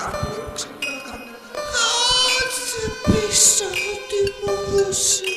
Heart, Heart, be so deep